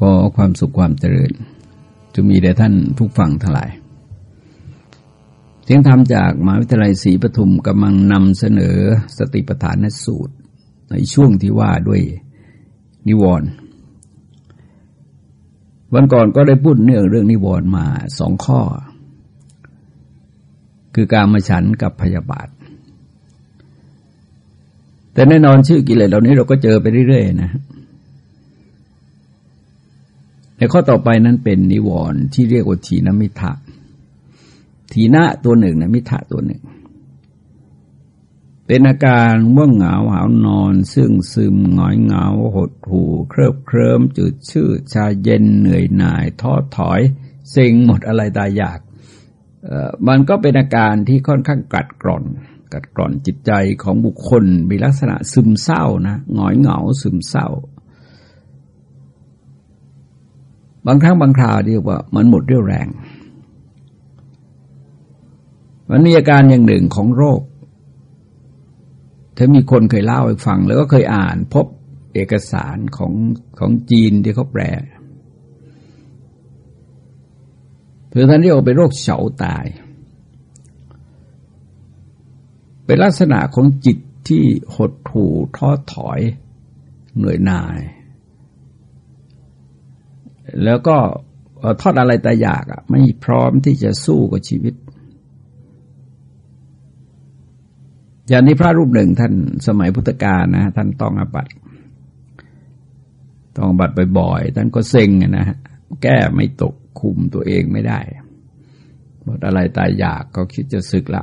ก็ความสุขความเจริญจะมีแด่ท่านทุกฝั่งทั้งหลาย เสียงธรรมจากมหาวิทยาลัยศรีปทุมกำลังนำเสนอสติปัฏฐานสูตร ในช่วงที่ว่าด้วยนิวรณ์วันก่อนก็ได้พูดเนื่องเรื่องนิวรณ์มาสองข้อ คือการมาฉันกับพยาบาท แต่แน่นอนชื่อกิเลสเหล่านี้เราก็เจอไปเรื่อยๆนะ ในข้อต่อไปนั้นเป็นนิวรณ์ที่เรียกว่าทีนมิทะทีนะตัวหนึ่งนะมิทะตัวหนึ่ง เป็นอาการว่างเหงาหาวนอน ซึ่งซึมหงอยเหงาหดหูเคริบเคลิ้มจืดชืดชาเย็นเหนื่อยหน่ายท้อถอยเซ็งหมดอะไรตายอยากมันก็เป็นอาการที่ค่อนข้างกัดกร่อน กัดกร่อนจิตใจของบุคคลมีลักษณะซึมเศร้านะหงอยเหงาซึมเศร้า บางครั้งบางคราวเรียกว่ามันหมดเรี่ยวแรง มันมีอาการอย่างหนึ่งของโรคถ้ามีคนเคยเล่าให้ฟัง แล้วก็เคยอ่านพบเอกสารของของจีนที่เขาแปลคือท่านเรียกว่าเป็นโรคเฉาตาย เป็นลักษณะของจิตที่หดหู่ท้อถอยเหนื่อยหน่าย แล้วก็ทอดอะไรแต่อยากอะ ไม่พร้อมที่จะสู้กับชีวิต อย่างนี้พระรูปหนึ่งท่านสมัยพุทธกาลนะท่านต้องอบัตต้องอบัตบ่อยๆท่านก็เซ็งนะฮะแก้ไม่ตกคุมตัวเองไม่ได้หมดอะไรตายอยากก็คิดจะศึกละ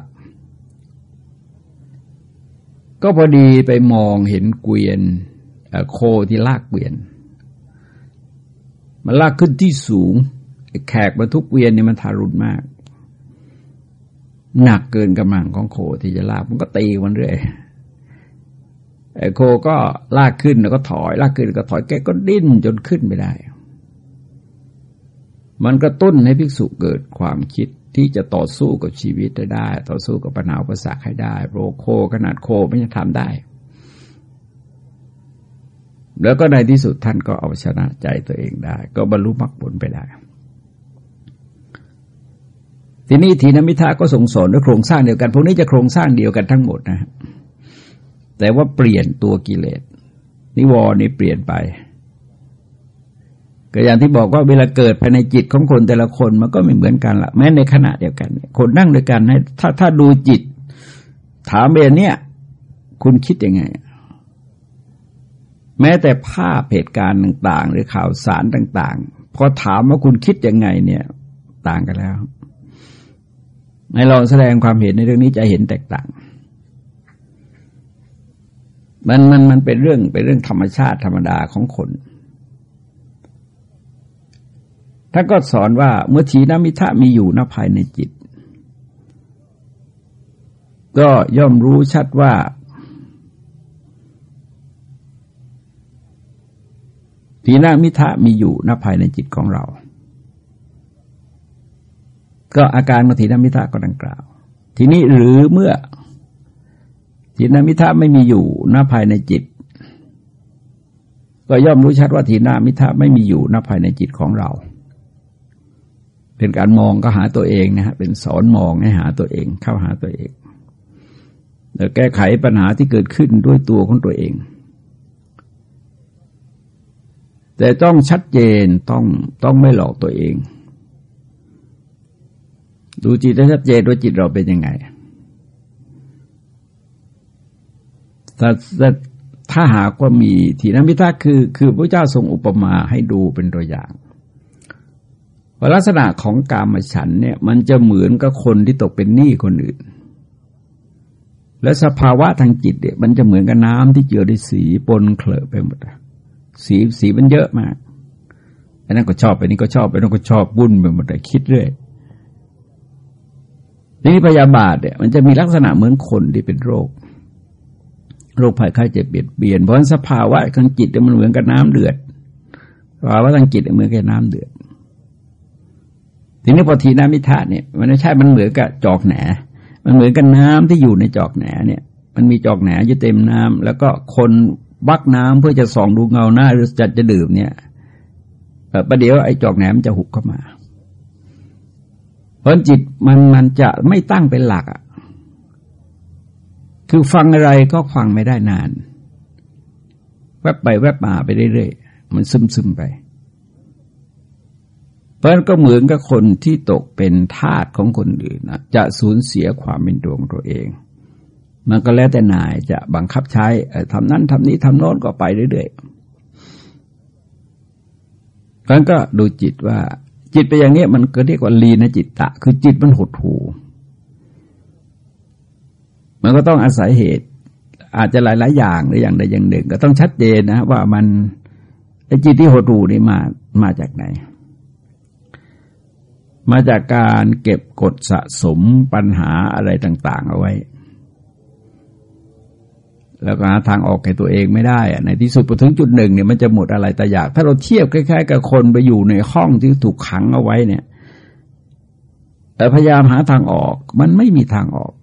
ก็พอดีไปมองเห็นเกวียนโคที่ลากเกวียน มันลากขึ้นที่สูงแขกบรรทุกเวียนเนี่ยมันทารุณมาก หนักเกินกำลังของโคที่จะลากมันก็ตีมันเรื่อยไอ้โคก็ลากขึ้นแล้วก็ถอย ลากขึ้นก็ถอยแกก็ดิ้นจนขึ้นไม่ได้ มันกระตุ้นให้ภิกษุเกิดความคิดที่จะต่อสู้กับชีวิตได้ ต่อสู้กับปัญหาอุปสรรคให้ได้โรโคขนาดโคไม่จะทำได้ แล้วก็ในที่สุดท่านก็เอาชนะใจตัวเองได้ ก็บรรลุมรรคผลไปได้ ทีนี้ทีนมิทาก็ส่งสอนด้วยโครงสร้างเดียวกัน พวกนี้จะโครงสร้างเดียวกันทั้งหมดนะ แต่ว่าเปลี่ยนตัวกิเลส นิวรณ์นี่เปลี่ยนไปก็อย่างที่บอกว่าเวลาเกิดภายในจิตของคนแต่ละคนมันก็ไม่เหมือนกันละแม้ในขณะเดียวกัน คนนั่งด้วยกันให้ถ้าถ้าดูจิต ถามเบนเนี่ย คุณคิดยังไง แม้แต่ภาพเหตุการณ์ต่าง ๆ หรือข่าวสารต่าง ๆ พอถามว่าคุณคิดยังไงเนี่ยต่างกันแล้วให้เราแสดงความเห็นในเรื่องนี้จะเห็นแตกต่าง มันมันมันเป็นเรื่องเป็นเรื่องธรรมชาติธรรมดาของคนท่านก็สอนว่าเมื่อทีนมิทะมีอยู่ณภายในจิต ก็ย่อมรู้ชัดว่า ทีนามิทะมีอยู่ณภายในจิตของเรา ก็อาการของทีนามิทะก็ดังกล่าว ทีนี้หรือเมื่อทีนามิทะไม่มีอยู่ณภายในจิต ก็ย่อมรู้ชัดว่าทีนามิทะไม่มีอยู่ณภายในจิตของเรา เป็นการมองก็หาตัวเองนะฮะเป็นสอนมองให้หาตัวเอง เข้าหาตัวเองแล้วแก้ไขปัญหาที่เกิดขึ้นด้วยตัวของตัวเอง แต่ต้องชัดเจนต้องต้องไม่หลอกตัวเอง ดูจิตให้ชัดเจนว่าจิตเราเป็นยังไงแต่ถ้าหากว่ามีทีนมิตาคือ คือพระเจ้าทรงอุปมาให้ดูเป็นตัวอย่างาลักษณะของกามฉันเนี่ยมันจะเหมือนกับคนที่ตกเป็นหนี้คนอื่น และสภาวะทางจิตเนี่ยมันจะเหมือนกับน้ำที่เจือด้วยสีปนเคลอะไปหมด สีสีมันเยอะมากอันนั้นก็ชอบอันนี้ก็ชอบอันนั้นก็ชอบบุ่นไปหมดเลยคิดเรื่อยทีนี้พยาบาทเนี่ยมันจะมีลักษณะเหมือนคนที่เป็นโรค โรคภัยไข้เจ็บเบียดเบียนเพราะสภาวะทางจิตมันเหมือนกับน้ำเดือดภาวะทางจิตเหมือนกับน้ำเดือดทีนี้พอทีน้ำมิทะเนี่ยมันไม่ใช่มันเหมือนกับจอกแหนมันเหมือนกับน้ำที่อยู่ในจอกแหนเนี่ย มันมีจอกแหนอยู่เต็มน้ำแล้วก็คน บักน้ำเพื่อจะส่องดูเงาหน้า หรือจัดจะดื่มเนี่ยประเดี๋ยวไอ้จอกแหนมจะหุบเข้ามา เพราะจิตมันมันจะไม่ตั้งเป็นหลักอะคือฟังอะไรก็ฟังไม่ได้นาน แวบไปแวบมาไปเรื่อยๆ มันซึมซึมไป เพราะนั้นก็เหมือนกับคนที่ตกเป็นทาสของคนอื่นนะจะสูญเสียความเป็นตัวงตัวเอง มันก็แล้วแต่นายจะบังคับใช้ทำนั้นทำนี้ทำโน้นก็ไปเรื่อยๆเพราะนั้นก็ดูจิตว่า จิตไปอย่างนี้มันก็เรียกว่าลีนจิตตะ คือจิตมันหดหูมันก็ต้องอาศัยเหตุ อาจจะหลาย ๆ อย่างหรืออย่างใดอย่างหนึ่ง ก็ต้องชัดเจนนะ ว่ามันไอ้จิตที่หดหูนี่มามาจากไหน มาจากการเก็บกดสะสมปัญหาอะไรต่าง ๆ เอาไว้ แล้วก็หาทางออกแก่ตัวเองไม่ได้อะในที่สุดพอถึงจุดหนึ่งเนี่ยมันจะหมดอะไรแต่อยาก ถ้าเราเทียบคล้ายๆ กับคนไปอยู่ในห้องที่ถูกขังเอาไว้เนี่ยแต่พยายามหาทางออก มันไม่มีทางออก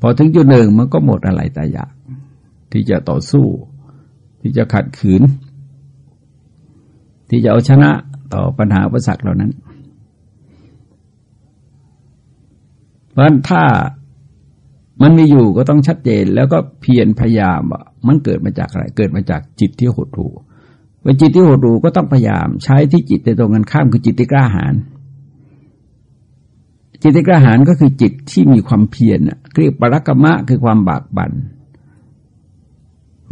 พอถึงจุดหนึ่งมันก็หมดอะไรแต่อยาก ที่จะต่อสู้ ที่จะขัดขืน ที่จะเอาชนะต่อปัญหาอุปสรรคเหล่านั้น เพราะฉะนั้นถ้า มันมีอยู่ก็ต้องชัดเจนแล้วก็เพียรพยายามว่ามันเกิดมาจากอะไร เกิดมาจากจิตที่หดหู่ว่าจิตที่หดหู่ก็ต้องพยายาม ใช้ที่จิตในตรงกันข้ามคือจิตที่กล้าหาญจิตที่กล้าหาญก็คือจิตที่มีความเพียรเรียกปรักมะคือความบากบัน่น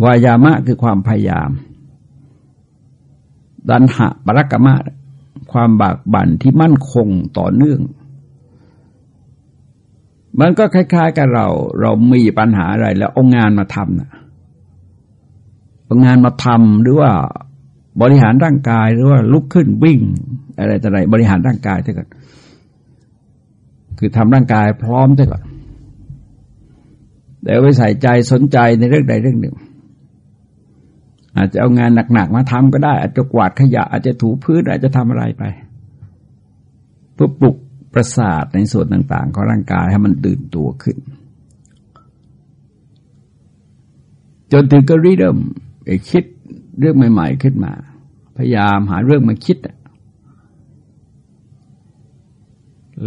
วายามะคือความพยายาม ดันหะปรักมะ ความบากบั่นที่มั่นคงต่อเนื่อง มันก็คล้าย ๆ กับเรา เรามีปัญหาอะไรแล้วเอางานมาทำนะเอางานมาทำหรือว่าบริหารร่างกายหรือว่าลุกขึ้นวิ่ง อะไรต่ออะไรบริหารร่างกายเท่ากันคือทำร่างกายพร้อมเท่าก่อนแต่ไปใส่ใจสนใจในเรื่องใดเรื่องหนึ่ง อาจจะเอางานหนักๆมาทำก็ได้ อาจจะกวาดขยะ อาจจะถูพื้นอาจจะทำอะไรไปเพื่อปลุก ประสาทในส่วนต่างๆ ของร่างกายให้มันตื่นตัวขึ้น จนถึงก็ริเริ่มไปคิดเรื่องใหม่ ๆ ขึ้นมา พยายามหาเรื่องมาคิด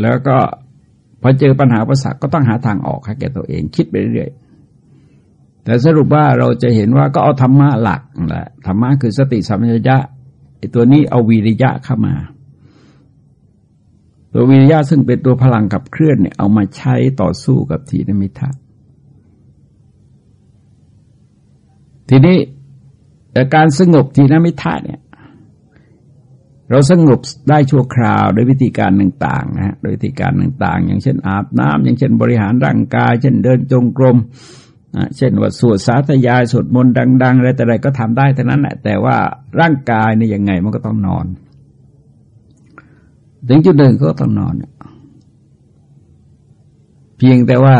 แล้วก็พอเจอปัญหาประสาทก็ต้องหาทางออกให้แก่ตัวเองคิดไปเรื่อยๆแต่สรุปว่าเราจะเห็นว่าก็เอาธรรมะหลักแหละธรรมะคือสติสัมปชัญญะไอ้ตัวนี้เอาวิริยะเข้ามา ตัววิริยะซึ่งเป็นตัวพลังกับเคลื่อนเนี่ยเอามาใช้ต่อสู้กับทีนมิทะทีนี้แต่การสงบทีนมิทะเนี่ย เราสงบได้ชั่วคราวด้วยวิธีการต่างๆนะฮะโดยวิธีการต่างๆ อย่างเช่นอาบน้ำอย่างเช่นบริหารร่างกาย เช่นเดินจงกรมเช่นว่าสวดสาธยายสวดมนต์ดังๆอะไรแต่ใดก็ทำได้ทั้งนั้นแหละแต่ว่าร่างกายเนี่ยยังไงมันก็ต้องนอน ถึงจุดหนึ่งก็ต้องนอน เพียงแต่ว่า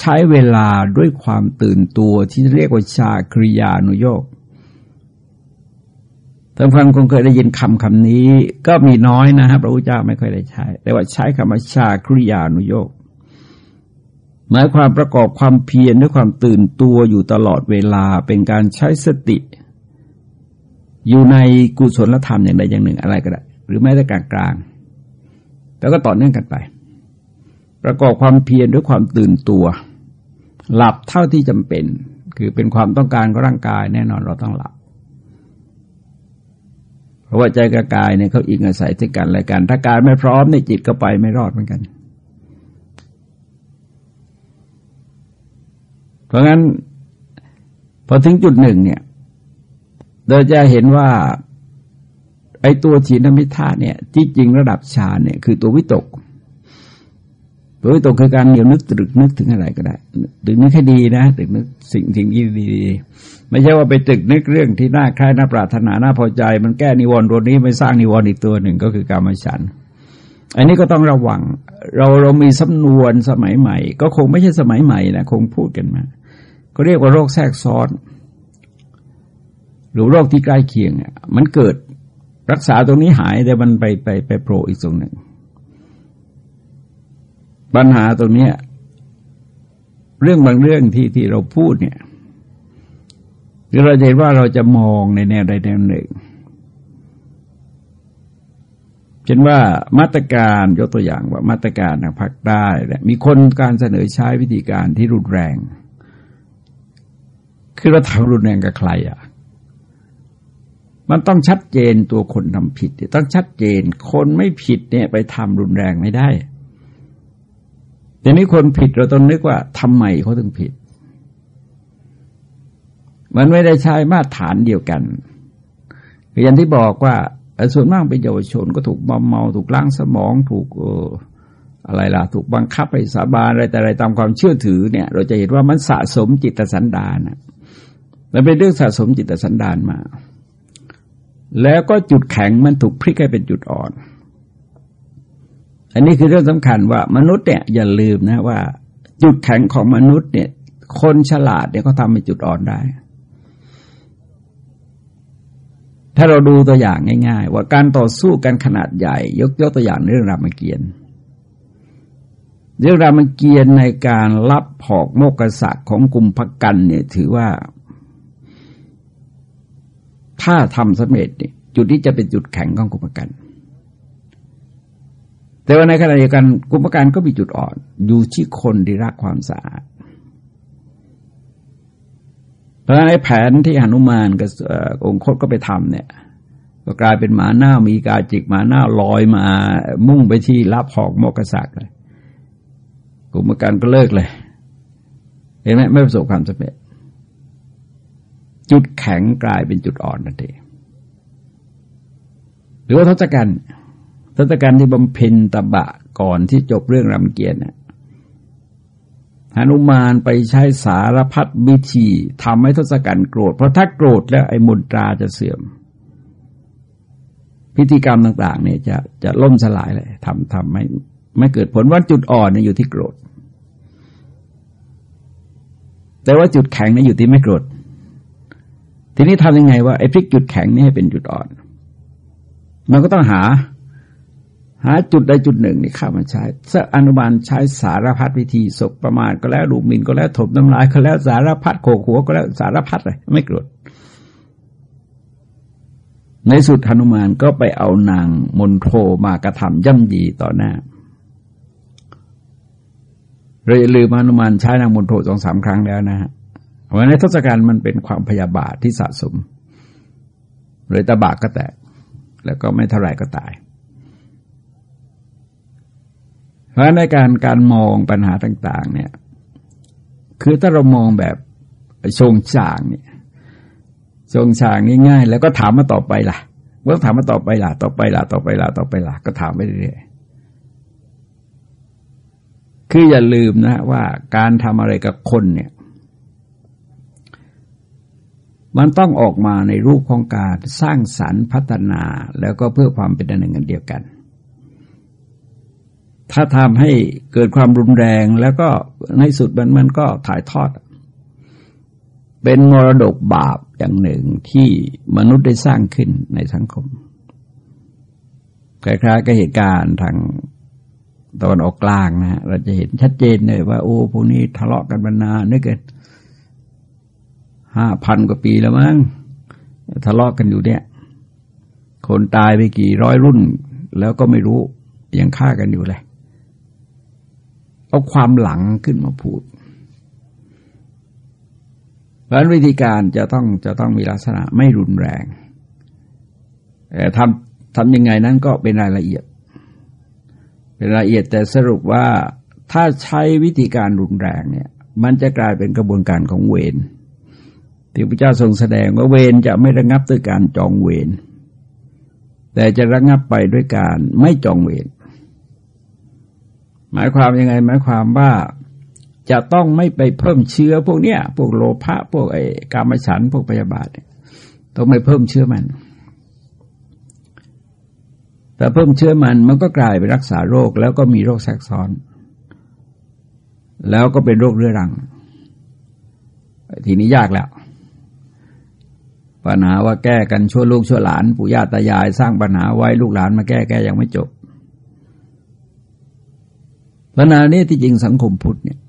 ใช้เวลาด้วยความตื่นตัวที่เรียกว่าชาคริยานุโยกท่านฟังคงเคยได้ยินคำคำนี้ ก็มีน้อยนะครับพระพุทธเจ้าไม่ค่อยได้ใช้ แต่ว่าใช้คำว่าชาคริยานุโยกหมายความประกอบความเพียรด้วยความตื่นตัวอยู่ตลอดเวลาเป็นการใช้สติ อยู่ในกุศลธรรมอย่างใดอย่างหนึ่งอะไรก็ได้ หรือแม้แต่กลางกลาง แล้วก็ต่อเนื่องกันไป ประกอบความเพียรด้วยความตื่นตัว หลับเท่าที่จำเป็น คือเป็นความต้องการของร่างกายแน่นอนเราต้องหลับ เพราะว่าใจกับกายเนี่ยเขาอิงอาศัยที่กันอะไรกัน ถ้ากายไม่พร้อมในจิตก็ไปไม่รอดเหมือนกัน เพราะงั้นพอถึงจุดหนึ่งเนี่ยเราจะเห็นว่า ไอ้ตัวถีนมิทาเนี่ยที่จริงระดับฌานเนี่ยคือตัววิตก ตัววิตกคือการเหนียวนึกตรึกนึกถึงอะไรก็ได้ตรึกนึกให้ดีนะตรึกนึกสิ่งสิ่งที่ดีไม่ใช่ว่าไปตรึกนึกเรื่องที่น่าใคร่น่าปรารถนาน่าพอใจ มันแก้นิวรณ์ตัวนี้ไม่สร้างนิวรณ์อีกตัวหนึ่งก็คือการมฉันอันนี้ก็ต้องระวัง เราเรามีสำนวนสมัยใหม่ ก็คงไม่ใช่สมัยใหม่นะคงพูดกันมาก็เรียกว่าโรคแทรกซ้อน หรือโรคที่ใกล้เคียงอะมันเกิด รักษาตรงนี้หายแต่มันไปไปไปโผล่อีกตรงหนึ่ง ปัญหาตรงนี้เรื่องบางเรื่องที่ที่เราพูดเนี่ยหรือเราเห็นว่าเราจะมองในแนวใดแนวหนึ่งเช่นว่ามาตรการยกตัวอย่างว่ามาตรการทางภาคใต้มีคนการเสนอใช้วิธีการที่รุนแรง คือเราทำรุนแรงกับใครอะ มันต้องชัดเจนตัวคนทำผิดต้องชัดเจนคนไม่ผิดเนี่ยไปทำรุนแรงไม่ได้แต่นี้คนผิดเราต้องนึกว่าทำไมเขาถึงผิด มันไม่ได้ใช้มาตรฐานเดียวกันอย่างที่บอกว่าส่วนมากเป็นเยาวชนก็ถูกมอมเมา ถูกล้างสมอง ถูกอะไรล่ะ ถูกบังคับไปสาบานอะไรแต่อะไรตามความเชื่อถือเนี่ย เราจะเห็นว่ามันสะสมจิตสันดานนะมันเป็นเรื่องสะสมจิตสันดานมา แล้วก็จุดแข็งมันถูกพลิกให้เป็นจุดอ่อน อันนี้คือเรื่องสำคัญว่ามนุษย์เนี่ยอย่าลืมนะว่า จุดแข็งของมนุษย์เนี่ย คนฉลาดเนี่ยเขาทำเป็นจุดอ่อนได้ ถ้าเราดูตัวอย่างง่าย ๆ ว่าการต่อสู้กันขนาดใหญ่ ยกยกตัวอย่างเรื่องรามเกียรติ์เรื่องรามเกียรติ์ในการรับผอกโมกษักของกลุ่มพักกันเนี่ยถือว่า ถ้าทำสำเร็จเนี่ยจุดที่จะเป็นจุดแข็งของกุมพักกันแต่ว่าในขณะเดียวกันกุมพักกันก็มีจุดอ่อน อยู่ที่คนที่รักความสะอาดเพราะฉะนั้นไอ้แผนที่หนุมานกับองค์คตก็ไปทำเนี่ย ก็กลายเป็นหมาหน้ามีกาจิกหมาหน้าลอยมามุ่งไปที่รับหอกโมกษักเลยกลุ่มการก็เลิกเลย เห็นไหมไม่ประสบความสำเร็จ จุดแข็งกลายเป็นจุดอ่อนนั่นเองหรือว่าทศกัณฐ์ทศกัณฐ์ที่บำเพ็ญตบะก่อนที่จบเรื่องรามเกียรติเนี่ยหนุมานไปใช้สารพัดวิธีทำให้ทศกัณฐ์โกรธ เพราะถ้าโกรธแล้วไอ้มนตราจะเสื่อม พิธีกรรมต่าง ๆ เนี่ยจะจะล่มสลายเลยทำทำไม่ไม่เกิดผลว่าจุดอ่อนเนี่ยอยู่ที่โกรธ แต่ว่าจุดแข็งเนี่ยอยู่ที่ไม่โกรธ ทีนี้ทำยังไงว่าไอ้พลิกจุดแข็งนี่ให้เป็นจุดอ่อน มันก็ต้องหา หาจุดใดจุดหนึ่งนี่ข้ามาใช้สอนุบาลใช้สารพัดวิธีศพประมาทก็แล้วดูหมิ่นก็แล้วถมน้ำลายก็แล้วสารพัดโขกหัวก็แล้วสารพัดเลยไม่โกรธในสุดหนุมานก็ไปเอานางมนโทมากระทำย่ำยีต่อหน้าเลยลืมหนุมานใช้นางมนโทสองสามครั้งแล้วนะฮะ วันนี้ทศกัณฐ์มันเป็นความพยาบาทที่สะสมเลยตะบากก็แตก แล้วก็ไม่เท่าไรก็ตาย เพราะในการการมองปัญหาต่าง ๆ เนี่ย คือถ้าเรามองแบบชงฉางเนี่ยชงฉางง่ายๆแล้วก็ถามมาต่อไปล่ะเมื่อถามมาต่อไปล่ะ ต่อไปล่ะ ต่อไปล่ะ ต่อไปล่ะ ก็ถามไปเรื่อยๆคืออย่าลืมนะว่าการทำอะไรกับคนเนี่ย มันต้องออกมาในรูปของการสร้างสรรค์พัฒนาแล้วก็เพื่อความเป็นอันหนึ่งอันเดียวกัน ถ้าทำให้เกิดความรุนแรงแล้วก็ในสุดมันมันก็ถ่ายทอด เป็นมรดกบาปอย่างหนึ่งที่มนุษย์ได้สร้างขึ้นในสังคมคล้ายๆกับเหตุการณ์ทางตะวันออกกลางนะเราจะเห็นชัดเจนเลยว่า โอ้พวกนี้ทะเลาะกันมานานนี่เกิน ห้าพันกว่าปีแล้วมั้งทะเลาะกันอยู่เนี่ย คนตายไปกี่ร้อยรุ่น แล้วก็ไม่รู้ยังฆ่ากันอยู่เลยเอาความหลังขึ้นมาพูดเพราะวิธีการจะต้องจะต้องมีลักษณะไม่รุนแรงแต่ทำทำยังไงนั้นก็เป็นรายละเอียด เป็นรายละเอียดแต่สรุปว่าถ้าใช้วิธีการรุนแรงเนี่ย มันจะกลายเป็นกระบวนการของเวร ที่พระเจ้าทรงแสดงว่าเวรจะไม่ระงับด้วยการจองเวรแต่จะระงับไปด้วยการไม่จองเวรหมายความยังไง หมายความว่าจะต้องไม่ไปเพิ่มเชื้อพวกเนี้ย พวกโลภะพวกไอ้กามฉันพวกพยาบาทต้องไม่เพิ่มเชื้อมันแต่เพิ่มเชื้อมันมันก็กลายไปรักษาโรค แล้วก็มีโรคแทรกซ้อน แล้วก็เป็นโรคเรื้อรัง ทีนี้ยากแล้ว ปัญหาว่าแก้กันชั่วลูกชั่วหลานปู่ย่าตายาย สร้างปัญหาไว้ลูกหลานมาแก้แก้ยังไม่จบปัญหานี้ที่จริงสังคมพุทธเนี่ย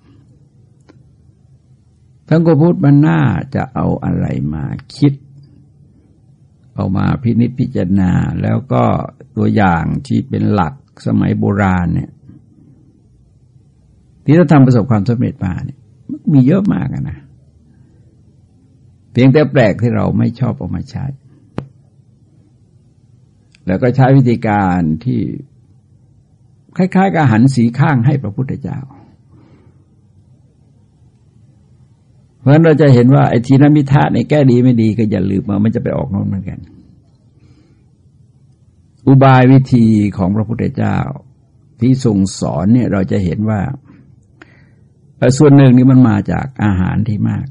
ทั้งกพุทธมันน่าจะเอาอะไรมาคิด เอามาพินิจพิจารณา แล้วก็ตัวอย่างที่เป็นหลักสมัยโบราณเนี่ยที่เราทำประสบความสำเร็จมาเนี่ยมีเยอะมากนะ พียงแต่แปลกที่เราไม่ชอบเอามาใช้ แล้วก็ใช้วิธีการที่คล้ายๆกับหันสีข้างให้พระพุทธเจ้า เพราะฉะนั้นเราจะเห็นว่าไอ้ทีนมิทะในแก้ดีไม่ดีก็อย่าลืมมามันจะไปออกน้นเหมือนกัน อุบายวิธีของพระพุทธเจ้า ที่ทรงสอนเนี่ยเราจะเห็นว่าส่วนหนึ่งนี่มันมาจากอาหารที่มาก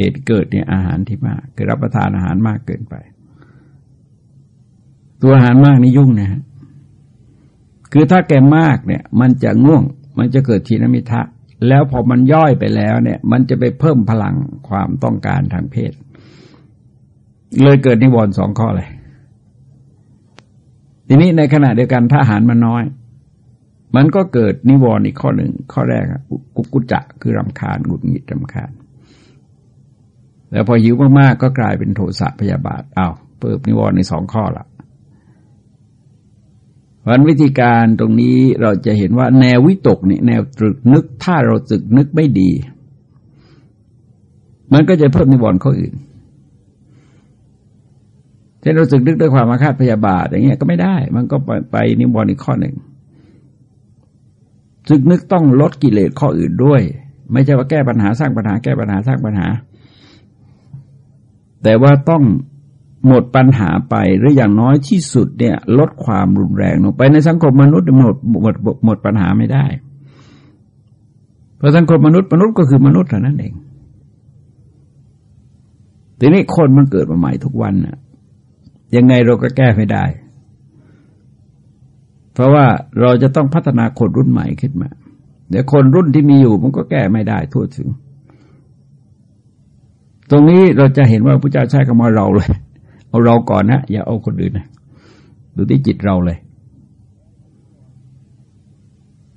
เหตุเกิดเนี่ยอาหารที่มาก คือรับประทานอาหารมากเกินไป ตัวอาหารมากนี่ยุ่งนะฮะคือถ้าแกมากเนี่ย มันจะง่วง มันจะเกิดทีนมิทะ แล้วพอมันย่อยไปแล้วเนี่ย มันจะไปเพิ่มพลังความต้องการทางเพศ เลยเกิดนิวรณ์สองข้อเลย ทีนี้ในขณะเดียวกันถ้าอาหารมันน้อย มันก็เกิดนิวรณ์อีกข้อหนึ่งข้อแรกกุกุจะคือรำคาญหงุดหงิดรำคาญ แล้วพอหิวมากๆก็กลายเป็นโทสะพยาบาทอา้าวเปิดนิวรณ์ในสองข้อละเพราะวิธีการตรงนี้เราจะเห็นว่าแนววิตกนี่แนวตรึกนึกถ้าเราตรึกนึกไม่ดี มันก็จะเพิ่มนิวรณ์ข้ออื่นเช่นเราตรึกนึกด้วยความมาคาดพยาบาทอย่างเงี้ยก็ไม่ได้ มันก็ไปไปนิวรณ์อีกข้อหนึ่งตรึกนึกต้องลดกิเลสข้ออื่นด้วย ไม่ใช่ว่าแก้ปัญหาสร้างปัญหาแก้ปัญหาสร้างปัญหา แต่ว่าต้องหมดปัญหาไปหรืออย่างน้อยที่สุดเนี่ย ลดความรุนแรงลงไปในสังคมมนุษย์หมดหมดหมดปัญหาไม่ได้ เพราะสังคมมนุษย์มนุษย์ก็คือมนุษย์เท่านั้นเอง ทีนี้คนมันเกิดมาใหม่ทุกวันน่ะ ยังไงเราก็แก้ไม่ได้ เพราะว่าเราจะต้องพัฒนาคนรุ่นใหม่ขึ้นมา เดี๋ยวคนรุ่นที่มีอยู่มันก็แก้ไม่ได้ทั่วถึง ตรงนี้เราจะเห็นว่าพระเจ้าใช้คำว่าเราเลย เอาเราก่อนนะอย่าเอาคนอื่นนะดูที่จิตเราเลย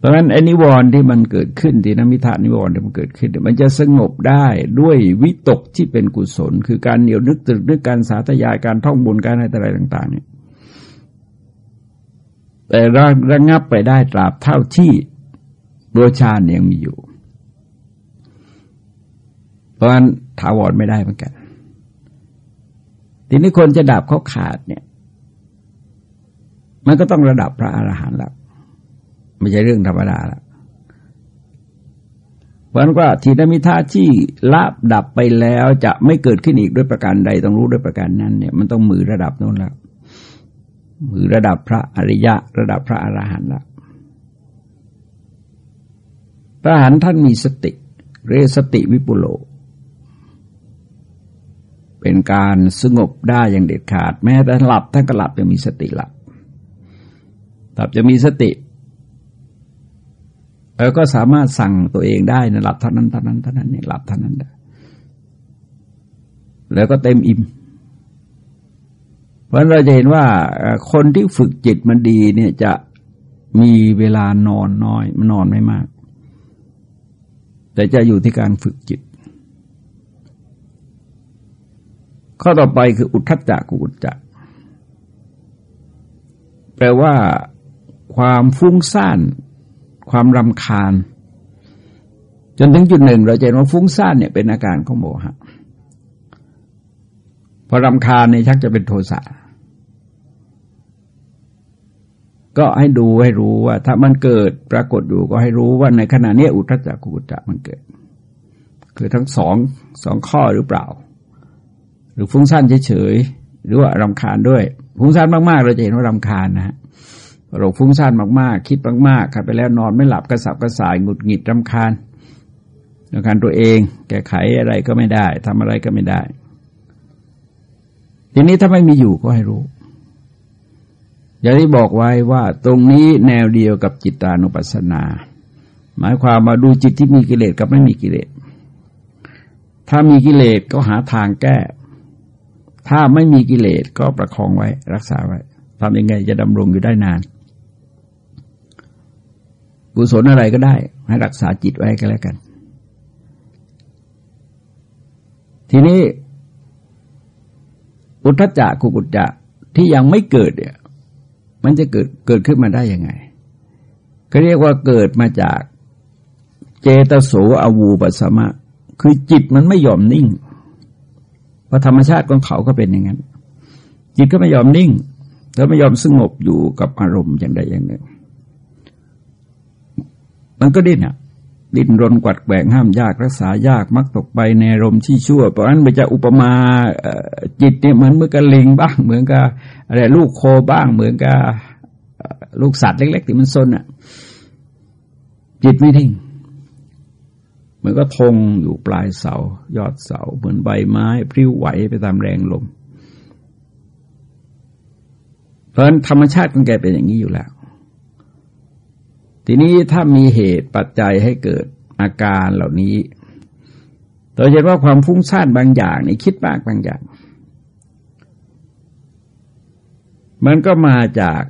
ตอนนั้นไอ้นิวรณ์ที่มันเกิดขึ้นที่นมิทานิวรณ์ที่มันเกิดขึ้น มันจะสงบได้ด้วยวิตกที่เป็นกุศล คือการเหนียวนึกตึกนึกการสาธยายการท่องบุญการอะไรต่าง ๆ เนี่ยแต่ระระงับไปได้ตราบเท่าที่โดยชาญยังมีอยู่ ราะฉะนั้นถาวรไม่ได้เหมือนกัน ทีนี้คนจะดับเขาขาดเนี่ย มันก็ต้องระดับพระอรหันต์แล้วไม่ใช่เรื่องธรรมดาแล้วเพราะนั้นว่าทีนมิท่าที่ละดับไปแล้วจะไม่เกิดขึ้นอีกด้วยประการใดต้องรู้ด้วยประการนั้น เนี่ย มันต้องมือระดับโน้นแล้วมือระดับพระอริยะ ระดับพระอรหันต์ละพระอรหันต์ท่านมีสติ เรสติวิปุโล เป็นการสงบได้อย่างเด็ดขาด แม้แต่หลับท่านก็หลับจะมีสติหลับหลับจะมีสติแล้วก็สามารถสั่งตัวเองได้นะหลับเท่านั้นเท่านั้นเท่านั้นเนี่ยหลับเท่านั้นได้แล้วก็เต็มอิ่ม เพราะเราจะเห็นว่าคนที่ฝึกจิตมันดีเนี่ยจะมีเวลานอนน้อย มันนอนไม่มาก แต่จะอยู่ที่การฝึกจิต ข้อต่อไปคืออุทธัจจะกุจจะ แปลว่า ความฟุ้งซ่าน ความรำคาญ จนถึงจุดหนึ่ง เราจะเห็นว่าฟุ้งซ่านเนี่ยเป็นอาการของโมหะพอรำคาญในชักจะเป็นโทสะก็ให้ดูให้รู้ว่า ถ้ามันเกิดปรากฏอยู่ก็ให้รู้ว่าในขณะนี้อุทธัจจะกุจจะมันเกิด คือทั้งสองสองข้อหรือเปล่า หรือฟุ้งซ่านเฉยๆหรือว่ารำคาญด้วย ฟุ้งซ่านมากๆ เราจะเห็นว่ารำคาญนะฮะเราฟุ้งซ่านมากๆ คิดมากๆขับไปแล้วนอนไม่หลับกระสับกระส่ายหงุดหงิดรำคาญรำคาญตัวเอง แก้ไขอะไรก็ไม่ได้ทำอะไรก็ไม่ได้ ทีนี้ถ้าไม่มีอยู่ก็ให้รู้ อย่างที่บอกไว้ว่าตรงนี้แนวเดียวกับจิตานุปัสสนา หมายความมาดูจิตที่มีกิเลสกับไม่มีกิเลสถ้ามีกิเลสก็หาทางแก้ ถ้าไม่มีกิเลสก็ประคองไว้รักษาไว้ทำยังไงจะดำรงอยู่ได้นานกุศลอะไรก็ได้ ให้รักษาจิตไว้ก็แล้วกัน ทีนี้อุทธจักกุกุจจะที่ยังไม่เกิดเนี่ยมันจะเกิดเกิดขึ้นมาได้ยังไง ก็เรียกว่าเกิดมาจากเจตโสอวูปสมะ คือจิตมันไม่ยอมนิ่ง ราะธรรมชาติของเขาก็เป็นอย่างนั้น จิตก็ไม่ยอมนิ่ง แล้วไม่ยอมสงบอยู่กับอารมณ์อย่างใดอย่างหนึ่ง มันก็ดิ้นอะ ดิ้นรนกวัดแกว่งห้ามยากรักษายากมักตกไปในอารมณ์ที่ชั่ว เพราะฉะนั้นมันจะอุปมาจิตเนี่ยเหมือนเมื่อกับลิงบ้าง เหมือนกับอะไรลูกโคบ้าง เหมือนกับลูกสัตว์เล็ก ๆ ที่มันซนอะ จิตไม่ทิ้ง มือนก็ทงอยู่ปลายเสา ยอดเสา เหมือนใบไม้พลิ้วไหวไปตามแรงลม เพราะฉะนั้นธรรมชาติของแกเป็นอย่างนี้อยู่แล้ว ทีนี้ถ้ามีเหตุปัจจัยให้เกิดอาการเหล่านี้โดยเฉพาะความฟุ้งซ่านบางอย่างนี่คิดมากบางอย่าง มันก็มาจาก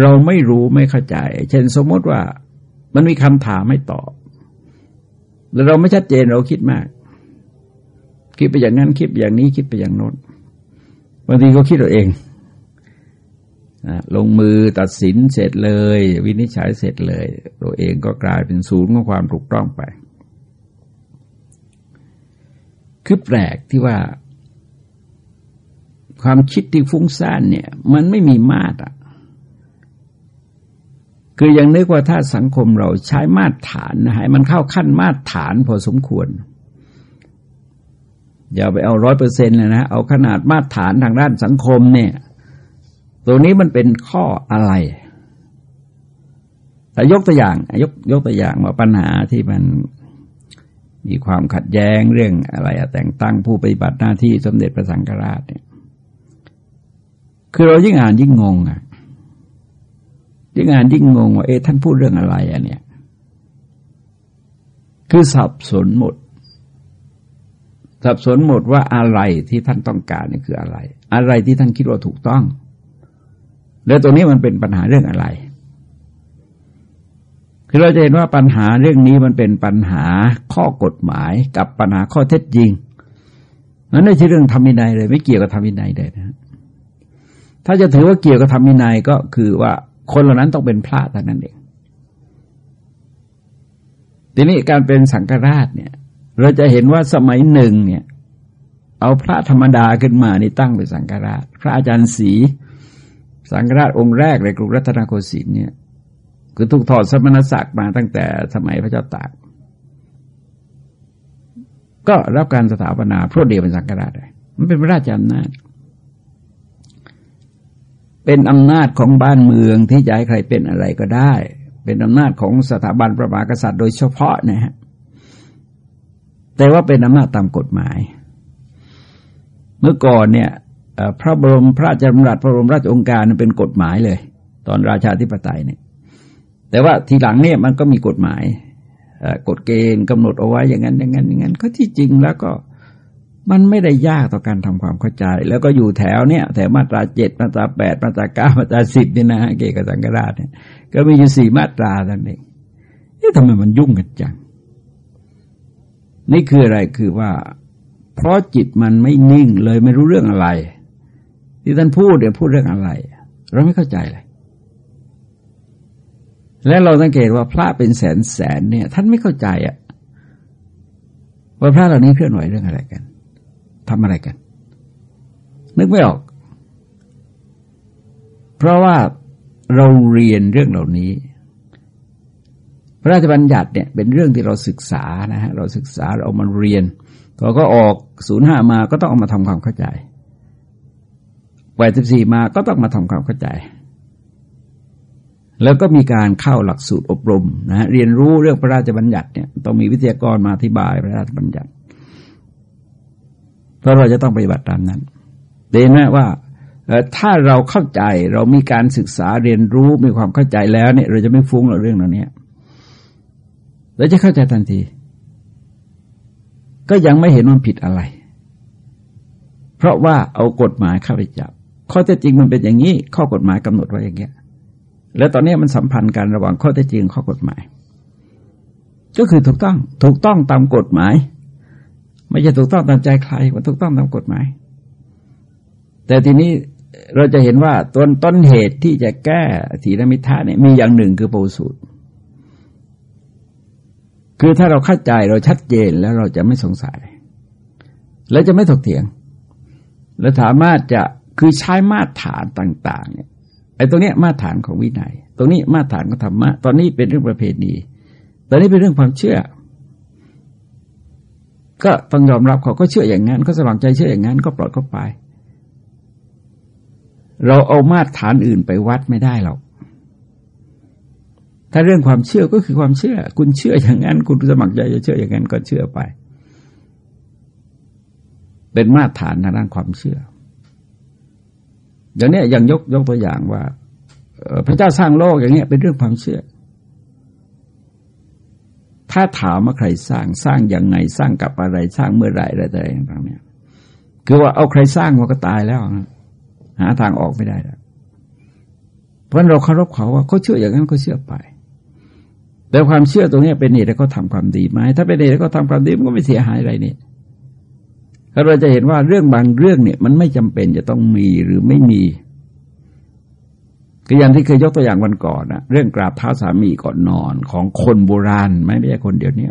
เราไม่รู้ไม่เข้าใจ เช่นสมมติว่ามันมีคำถามไม่ตอบ แล้วเราไม่ชัดเจนเราคิดมาก คิดไปอย่างนั้นคิดไปอย่างนี้คิดไปอย่างโน้นบางทีก็คิดตัวเองลงมือตัดสินเสร็จเลย วินิจฉัยเสร็จเลย ตัวเองก็กลายเป็นศูนย์ของความถูกต้องไป คือแปลกที่ว่า ความคิดที่ฟุ้งซ่านเนี่ย มันไม่มีมาตรอะ คือยังนึกว่าถ้าสังคมเราใช้มาตรฐานนะให้มันเข้าขั้นมาตรฐานพอสมควร อย่าไปเอาร้อยเปอร์เซ็นต์เลยนะเอาขนาดมาตรฐานทางด้านสังคมเนี่ยตัวนี้มันเป็นข้ออะไร แต่ยกตัวอย่างยกยกตัวอย่างว่าปัญหาที่มันมีความขัดแย้งเรื่องอะไรแต่งตั้งผู้ปฏิบัติหน้าที่สมเด็จพระสังฆราชเนี่ย คือเรายิ่งอ่านยิ่งงงอะ ยิ่งอ่านยิ่งงงว่าเอ๊ะท่านพูดเรื่องอะไรอะเนี่ย คือสับสนหมด สับสนหมดว่าอะไรที่ท่านต้องการนี่คืออะไร อะไรที่ท่านคิดว่าถูกต้อง แล้วตรงนี้มันเป็นปัญหาเรื่องอะไร คือเราจะเห็นว่าปัญหาเรื่องนี้มันเป็นปัญหาข้อกฎหมายกับปัญหาข้อเท็จจริงนั้นไม่ใช่เรื่องทำวินัยเลย ไม่เกี่ยวกับทำวินัยเลยนะถ้าจะถือว่าเกี่ยวกับทำวินัยก็คือว่า คนเหล่านั้นต้องเป็นพระเท่านั้นเองทีนี้การเป็นสังฆราชเนี่ย เราจะเห็นว่าสมัยหนึ่งเนี่ย เอาพระธรรมดาขึ้นมานี่ตั้งเป็นสังฆราช พระอาจารย์ศรีสังฆราชองค์แรกในกรุงรัตนโกสินทร์เนี่ยคือถูกถอดสมณศักดิ์มาตั้งแต่สมัยพระเจ้าตาก ก็รับการสถาปนาพระเดียวเป็นสังฆราชเลยมันเป็นพระราชอำนาจ เป็นอำนาจของบ้านเมืองที่จะให้ใครเป็นอะไรก็ได้ เป็นอำนาจของสถาบันพระมหากษัตริย์โดยเฉพาะนะฮะแต่ว่าเป็นอำนาจตามกฎหมาย เมื่อก่อนเนี่ยพระบรมพระราชดำรัสพระบรมราชองค์การเป็นกฎหมายเลย ตอนราชาธิปไตยเนี่ยแต่ว่าทีหลังเนี่ยมันก็มีกฎหมายกฎเกณฑ์กำหนดเอาไว้อย่างนั้นอย่างนั้นอย่างนั้นก็ที่จริงแล้วก็ มันไม่ได้ยากต่อการทำความเข้าใจ แล้วก็อยู่แถวเนี่ยแถวมาตราเจ็ดมาตราแปดมาตราเก้ามาตราสิบนี่นะเกี่ยวกับสังกัดเนี่ยก็มีอยู่สี่มาตราท่านเองนี่ทำไมมันยุ่งกันจัง นี่คืออะไรคือว่า เพราะจิตมันไม่นิ่งเลยไม่รู้เรื่องอะไร ที่ท่านพูดเดี๋ยวพูดเรื่องอะไร เราไม่เข้าใจเลยและเราสังเกตว่าพระเป็นแสนแสนเนี่ย ท่านไม่เข้าใจอะว่าพระเหล่านี้เคลื่อนไหวเรื่องอะไรกัน ทำอะไรกัน นึกไม่ออก เพราะว่าเราเรียนเรื่องเหล่านี้ พระราชบัญญัติเนี่ยเป็นเรื่องที่เราศึกษานะฮะเราศึกษาเราเอามาเรียนพอก็ออกศูนย์ห้ามาก็ต้องเอามาทำความเข้าใจแปดสิบสี่มาก็ต้องมาทำความเข้าใจ แล้วก็มีการเข้าหลักสูตรอบรมนะฮะเรียนรู้เรื่องพระราชบัญญัติเนี่ยต้องมีวิทยากรมาอธิบายพระราชบัญญัติ เพราะเราจะต้องปฏิบัติตามนั้นเห็นไหมว่าถ้าเราเข้าใจเรามีการศึกษาเรียนรู้มีความเข้าใจแล้วเนี่ย เราจะไม่ฟุ้งเรื่องเหล่านี้เราจะเข้าใจทันที ก็ยังไม่เห็นมันผิดอะไร เพราะว่าเอากฎหมายเข้าไปจับ ข้อเท็จจริงมันเป็นอย่างนี้ ข้อกฎหมายกำหนดไว้อย่างเงี้ย แล้วตอนนี้มันสัมพันธ์กันระหว่างข้อเท็จจริงข้อกฎหมาย ก็คือถูกต้อง ถูกต้องตามกฎหมาย ไม่ใช่ถูกต้องตามใจใครมันถูกต้องตามกฎหมาย แต่ทีนี้เราจะเห็นว่าต้นต้นเหตุที่จะแก้ถีนมิทะเนี่ยมีอย่างหนึ่งคือปูสูตร คือถ้าเราเข้าใจเราชัดเจนแล้วเราจะไม่สงสัย แล้วจะไม่ถกเถียง และสามารถจะคือใช้มาตรฐานต่าง ๆ เนี่ยไอ้ตรงนี้มาตรฐานของวินัย ตรงนี้มาตรฐานของธรรมะ ตอนนี้เป็นเรื่องประเพณี ตอนนี้เป็นเรื่องความเชื่อ ก็ต้องยอมรับเขาก็เชื่ออย่างนั้นก็สมัครใจเชื่ออย่างนั้นก็ปล่อยเข้าไป เราเอามาตรฐานอื่นไปวัดไม่ได้หรอกถ้าเรื่องความเชื่อก็คือความเชื่อ คุณเชื่ออย่างนั้น คุณสมัครใจจะเชื่ออย่างนั้นก็เชื่อไป เป็นมาตรฐานทางด้านความเชื่ออย่างนี้อย่างยกยกตัวอย่างว่าพระเจ้าสร้างโลกอย่างเงี้ยเป็นเรื่องความเชื่อ ถ้าถามว่าใครสร้างสร้างย่างไงสร้างกับอะไรสร้างเมื่อไรอะไรอะไรต่างๆเนี่ยคือว่าเอาใครสร้างมันก็ตายแล้วหาทางออกไม่ได้แล้วเพราะเราเคารพเขาว่าเขาเชื่ออย่างนั้นก็เชื่อไป แต่ความเชื่อตรงนี้เป็นเหตุให้เขาทาความดีไหมถ้าเป็นเหตุให้เขาทาความดีมันก็ไม่เสียหายอะไรนี่เราจะเห็นว่าเรื่องบางเรื่องเนี่ย มันไม่จำเป็นจะต้องมีหรือไม่มี ก็อย่างที่เคยยกตัวอย่างวันก่อนนะเรื่องกราบเท้าสามีก่อนนอนของคนโบราณไม่ใช่คนเดียวนี้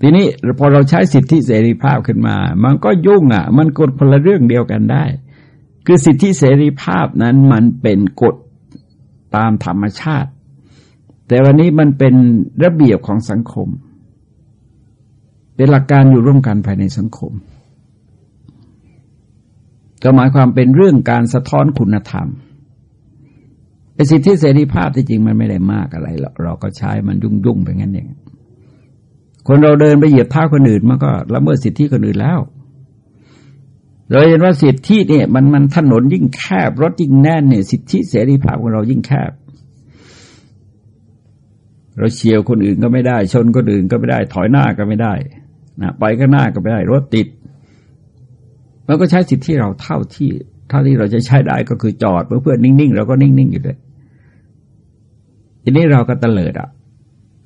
ทีนี้พอเราใช้สิทธิเสรีภาพขึ้นมา มันก็ยุ่งอะ มันกฎคนละเรื่องเดียวกันได้ คือสิทธิเสรีภาพนั้นมันเป็นกฎตามธรรมชาติ แต่วันนี้มันเป็นระเบียบของสังคม เป็นหลักการอยู่ร่วมกันภายในสังคม ก็หมายความเป็นเรื่องการสะท้อนคุณธรรมไอ้สิทธิเสรีภาพที่จริงมันไม่ได้มากอะไรหรอกเราก็ใช้มันยุ่งยุ่งไปงั้นเองคนเราเดินไปเหยียบเท้าคนอื่นมันก็ละเมิดสิทธิคนอื่นแล้ว เราเห็นว่าสิทธิเนี่ยมันมันถนนยิ่งแคบรถยิ่งแน่นเนี่ยสิทธิเสรีภาพของเรายิ่งแคบ เราเฉียวคนอื่นก็ไม่ได้ ชนคนอื่นก็ไม่ได้ ถอยหน้าก็ไม่ได้นะไปข้างหน้าก็ไม่ได้ รถติด มันก็ใช้สิทธิ์ที่เราเท่าที่เท่าที่เราจะใช้ได้ก็คือจอดเพื่อเพื่อนนิ่งๆเราก็นิ่งๆอยู่ด้วยทีนี้เราก็ตะเลิดอะ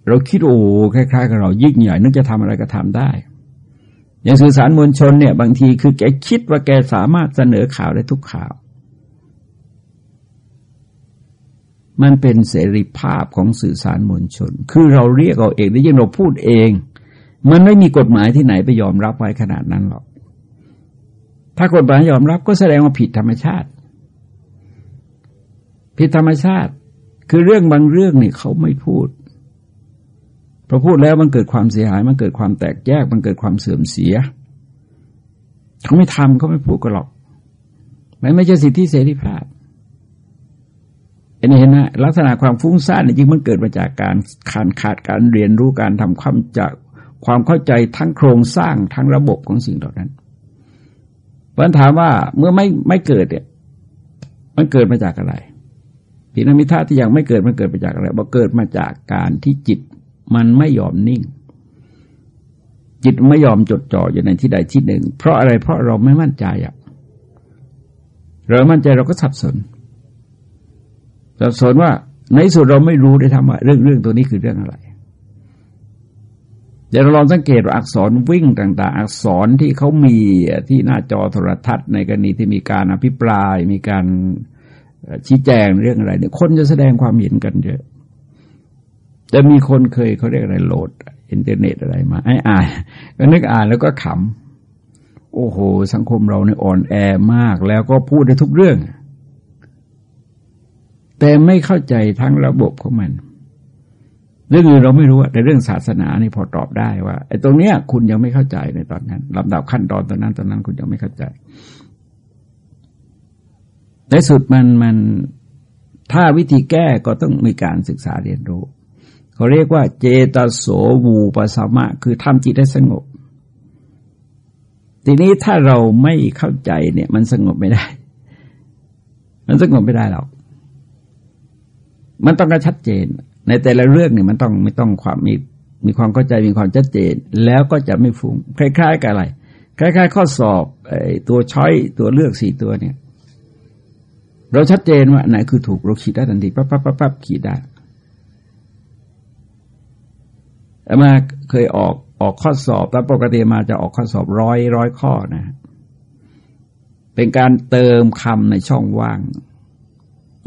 เราคิดโอ้คล้ายๆกับเรายิ่งใหญ่นึกจะทำอะไรก็ทำได้อย่างสื่อสารมวลชนเนี่ย บางทีคือแกคิดว่าแกสามารถเสนอข่าวได้ทุกข่าว มันเป็นเสรีภาพของสื่อสารมวลชน คือเราเรียกเอาเองได้ยิ่งเราพูดเอง มันไม่มีกฎหมายที่ไหนไปยอมรับไว้ขนาดนั้นหรอก ถ้ากฎหมายยอมรับก็แสดงว่าผิดธรรมชาติ ผิดธรรมชาติ คือเรื่องบางเรื่องนี่เขาไม่พูดพอพูดแล้วมันเกิดความเสียหาย มันเกิดความแตกแยก มันเกิดความเสื่อมเสีย เขาไม่ทำเขาไม่พูดก็หรอกมันไม่ใช่สิทธิเสรีภาพอันนี้เห็นไหมลักษณะความฟุ้งซ่านจริงมันเกิดมาจากการขาดขาดการเรียนรู้การทำความจากความเข้าใจทั้งโครงสร้างทั้งระบบของสิ่งเหล่านั้น วันถามว่าเมื่อไม่ไม่เกิดเนี่ยมันเกิดมาจากอะไรปีนามิธาที่ยังไม่เกิดมันเกิดมาจากอะไรบอกเกิดมาจากการที่จิตมันไม่ยอมนิ่ง จิตไม่ยอมจดจ่ออยู่ในที่ใดที่หนึ่ง เพราะอะไรเพราะเราไม่มั่นใจอะเรามั่นใจเราก็สับสนสับสนว่าในสุดเราไม่รู้ได้ทำว่า เรื่องเรื่องตัวนี้คือเรื่องอะไร ดี๋ยวเราลองสังเกตว่าอักษรวิ่งต่าง ๆ อักษรที่เขามีที่หน้าจอโทรทัศน์ในกรณีที่มีการอภิปราย มีการชี้แจงเรื่องอะไรเนี่ยคนจะแสดงความเห็นกันเยอะ แต่มีคนเคยเขาเรียกอะไรโหลด อินเทอร์เน็ตอะไรมาให้อ่านก็นึกอ่านแล้วก็ขำโอ้โห สังคมเราเนี่ยอ่อนแอมากแล้วก็พูดได้ทุกเรื่อง แต่ไม่เข้าใจทั้งระบบของมัน เรื่องอื่นเราไม่รู้แต่เรื่องศาสนานี่พอตอบได้ว่าไอ้ตรงเนี้ยคุณยังไม่เข้าใจในตอนนั้นลำดับขั้นตอนตอนนั้นตอนนั้นคุณยังไม่เข้าใจในสุดมันมันถ้าวิธีแก้ก็ต้องมีการศึกษาเรียนรู้เขาเรียกว่า เจตโสวูปสมะ คือทำจิตให้สงบ ทีนี้ถ้าเราไม่เข้าใจเนี่ย มันสงบไม่ได้ มันสงบไม่ได้หรอกมันต้องการชัดเจน ในแต่ละเรื่องเนี่ยมันต้องไม่ต้องความมีมีความเข้าใจมีความชัดเจน แล้วก็จะไม่ฟุง้งคล้าย ๆ กับอะไร คล้าย ๆ ข้อสอบไอ้ตัวช้อยตัวเลือกสี่ตัวเนี่ย เราชัดเจนว่าไหนคือถูกเราขีดได้ทันทีปั๊บปั๊บปั๊บปั๊บขีดได้อามาเคยออกออกข้อสอบแล้วปกติมาจะออกข้อสอบร้อยร้อยข้อนะ เป็นการเติมคำในช่องว่าง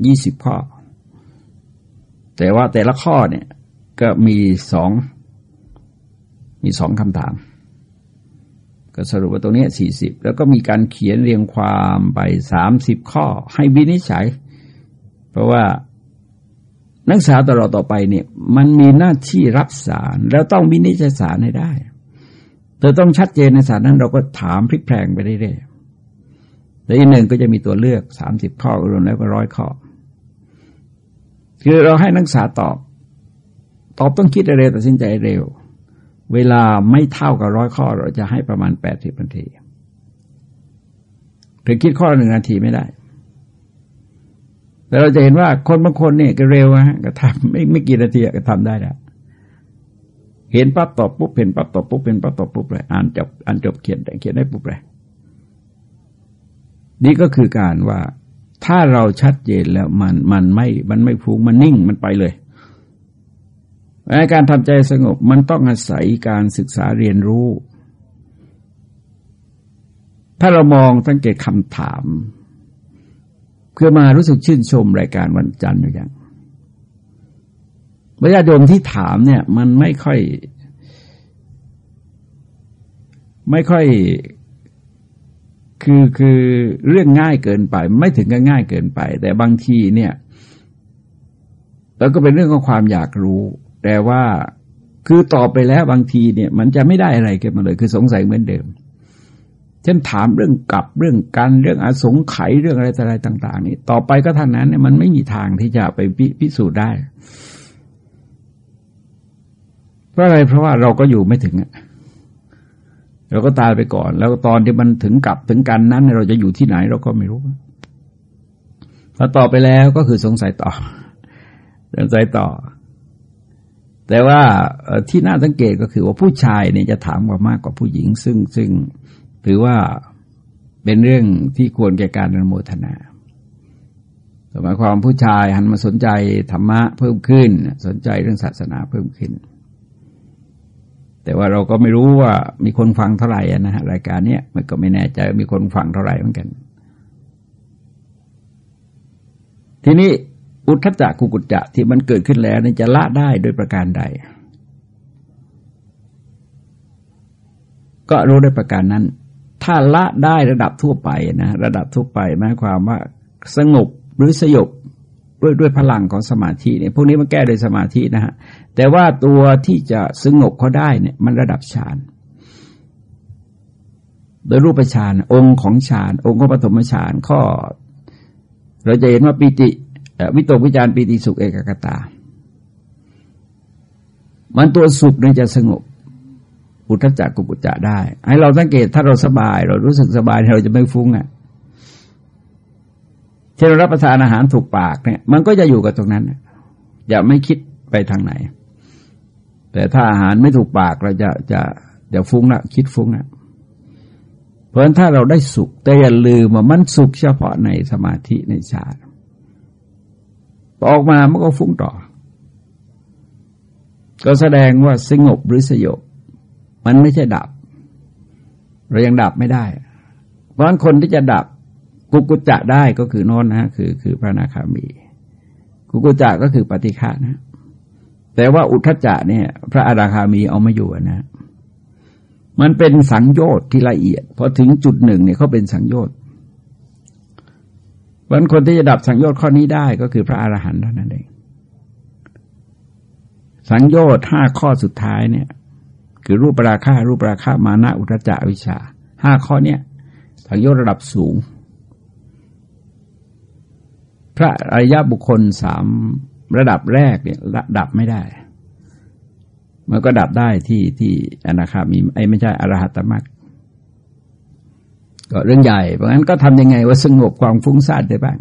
ยี่สิบข้อ แต่ว่าแต่ละข้อเนี่ยก็มีสองมีสองคำถาม ก็สรุปว่าตรงนี้สี่สิบแล้วก็มีการเขียนเรียงความไปสามสิบข้อให้วินิจฉัย เพราะว่านักศึกษาตลอดต่อไปเนี่ย มันมีหน้าที่รับสารแล้วต้องวินิจฉัยสารให้ได้เธอต้องชัดเจนในสารนั้นเราก็ถามพลิกแพลงไปเรื่อยๆแล้วอีกหนึ่งก็จะมีตัวเลือกสามสิบข้อรวมแล้วก็ร้อยข้อ คือเราให้นักศึกษาตอบ ตอบต้องคิดเร็วตัดสินใจเร็ว เวลาไม่เท่ากับร้อยข้อ เราจะให้ประมาณแปดสิบนาทีถึงคิดข้อหนึ่งนาทีไม่ได้ แต่เราจะเห็นว่าคนบางคนเนี่ยก็เร็วฮะก็ทำไม่ไม่กี่นาทีก็ทำได้แล้วเห็นปั๊บตอบปุ๊บเห็นปั๊บตอบปุ๊บเห็นปั๊บตอบปุ๊บเลยอ่านจบอ่านจบเขียนเขียนได้ปุ๊บเลยนี่ก็คือการว่า ถ้าเราชัดเจนแล้วมันมันไม่มันไม่ฟุ้งมันนิ่งมันไปเลยการทำใจสงบมันต้องอาศัยการศึกษาเรียนรู้ ถ้าเรามองสังเกตคำถามคือมารู้สึกชื่นชมรายการวันจันทร์อย่างบรรยาโยมที่ถามเนี่ย มันไม่ค่อย ไม่ค่อย คือคือเรื่องง่ายเกินไป ไม่ถึงกับง่ายเกินไป แต่บางทีเนี่ยแล้วก็เป็นเรื่องของความอยากรู้ แต่ว่าคือตอบไปแล้วบางทีเนี่ย มันจะไม่ได้อะไรเกิดมาเลย คือสงสัยเหมือนเดิมช่นถามเรื่องกลับเรื่องกันเรื่องอสงไขยเรื่องอะไรอะไรต่าง ๆ นี่ต่อไปก็ท่านนั้นเนี่ยมันไม่มีทางที่จะไปพิสูจน์ได้ เพราะอะไรเพราะว่าเราก็อยู่ไม่ถึงอะ เราก็ตายไปก่อน แล้วตอนที่มันถึงกลับถึงกันนั้น เราจะอยู่ที่ไหนเราก็ไม่รู้พอต่อไปแล้วก็คือสงสัยต่อ สงสัยต่อ แต่ว่าที่น่าสังเกตก็คือว่าผู้ชายเนี่ยจะถามกว่ามากกว่าผู้หญิง ซึ่งซึ่งถือว่าเป็นเรื่องที่ควรแก่การอนโมทนาหมายความผู้ชายหันมาสนใจธรรมะเพิ่มขึ้น สนใจเรื่องศาสนาเพิ่มขึ้น แต่ว่าเราก็ไม่รู้ว่ามีคนฟังเท่าไหร่นะฮะรายการเนี้ยมันก็ไม่แน่ใจมีคนฟังเท่าไหร่เหมือนกัน ทีนี้อุทธจักกุกุจจะที่มันเกิดขึ้นแล้วนี่จะละได้โดยประการใด ก็รู้ด้วยประการนั้น ถ้าละได้ระดับทั่วไปนะระดับทั่วไปหมายความว่าสงบหรือสยบ ด้วยด้วยพลังของสมาธิเนี่ยพวกนี้มันแก้โดยสมาธินะฮะแต่ว่าตัวที่จะสงบเขาได้เนี่ยมันระดับฌานโดยรูปฌานองค์ของฌานองค์ของปฐมฌานข้อ เราจะเห็นว่าปิติวิตกวิจารปิติสุขเอกกตา มันตัวสุขเนี่ยจะสงบอุทจักกุกุจจะได้ ให้เราสังเกตถ้าเราสบาย เรารู้สึกสบายเราจะไม่ฟุ้งอะ เช่นรารับประทานอาหารถูกปากเนี่ย มันก็จะอยู่กับตรงนั้นอย่าไม่คิดไปทางไหน แต่ถ้าอาหารไม่ถูกปากเราจะจะจะฟุ้งละคิดฟุ้งละเพราะฉะนั้นถ้าเราได้สุข แต่อย่าลืมว่ามันสุขเฉพาะในสมาธิในฌานออกมามันก็ฟุ้งต่อ ก็แสดงว่าสงบหรือสยบ มันไม่ใช่ดับ เรายังดับไม่ได้ เพราะฉะนั้นคนที่จะดับ กุกุจจะได้ก็คือนอนนะคือคือพระนาคามี กุกุจจะก็คือปฏิฆานะ แต่ว่าอุทจจะเนี่ย พระอราคามีเอามาอยู่นะ มันเป็นสังโยชน์ที่ละเอียดพอถึงจุดหนึ่งเนี่ยเขาเป็นสังโยชน์วันคนที่จะดับสังโยชน์ข้อนี้ได้ก็คือพระอรหันต์เท่านั้นเองสังโยชน์ห้าข้อสุดท้ายเนี่ย คือรูปราคารูปราคามานะอุตจาวิชาห้าข้อเนี้ยทางยศระดับสูง พระอริยบุคคลสามระดับแรกเนี่ยดับไม่ได้ มันก็ดับได้ที่ที่อนาคามีไอ้ไม่ใช่อรหัตมรรคก็เรื่องใหญ่ เพราะงั้นก็ทำยังไงว่าสงบความฟุ้งซ่านได้บ้าง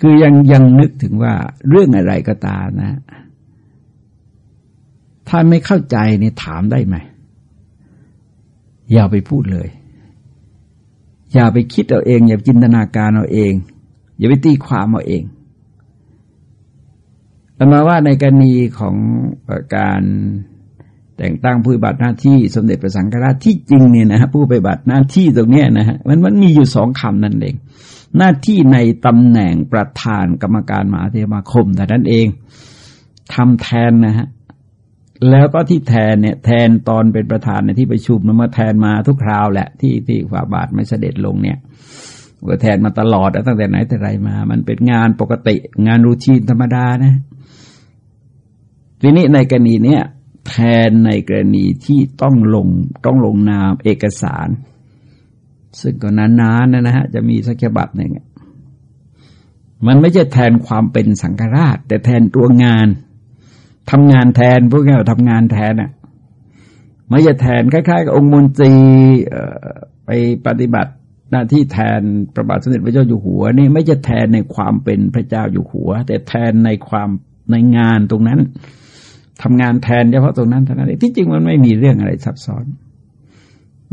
คือยังยังนึกถึงว่าเรื่องอะไรก็ตามนะ ถ้าไม่เข้าใจเนี่ยถามได้ไหมอย่าไปพูดเลย อย่าไปคิดเอาเอง อย่าจินตนาการเอาเอง อย่าไปตีความเอาเองแต่มาว่าในกรณีของการแต่งตั้งผู้ปฏิบัติหน้าที่สมเด็จพระสังฆราชที่จริงเนี่ยนะฮะผู้ปฏิบัติหน้าที่ตรงเนี้ยนะฮะมันมันมีอยู่สองคำนั่นเอง หน้าที่ในตำแหน่งประธานกรรมการมหาเทมาคมแต่นั้นเองทำแทนนะฮะ แล้วก็ที่แทนเนี่ยแทนตอนเป็นประธานในที่ประชุมนมาแทนมาทุกคราวแหละที่ที่ฝ่าบาทไม่เสด็จลงเนี่ยก็แทนมาตลอดตั้งแต่ไหนแต่ไรมา มันเป็นงานปกติงานรูทีนธรรมดานะ ทีนี้ในกรณีเนี้ยแทนในกรณีที่ต้องลงต้องลงนามเอกสาร ซึ่งก็นานๆนะนะฮะจะมีสักฉบับหนึ่งมันไม่ใช่แทนความเป็นสังฆราช แต่แทนตัวงาน ทำงานแทนพวกนี้ทำงานแทนอะไม่จะแทนคล้ายๆกับองค์มนตรีไปปฏิบัติหน้าที่แทนพระบาทสมเด็จพระเจ้าอยู่หัวนี่ไม่จะแทนในความเป็นพระเจ้าอยู่หัว แต่แทนในความในงานตรงนั้นทำงานแทนเฉพาะตรงนั้นเท่านั้นที่จริงมันไม่มีเรื่องอะไรซับซ้อน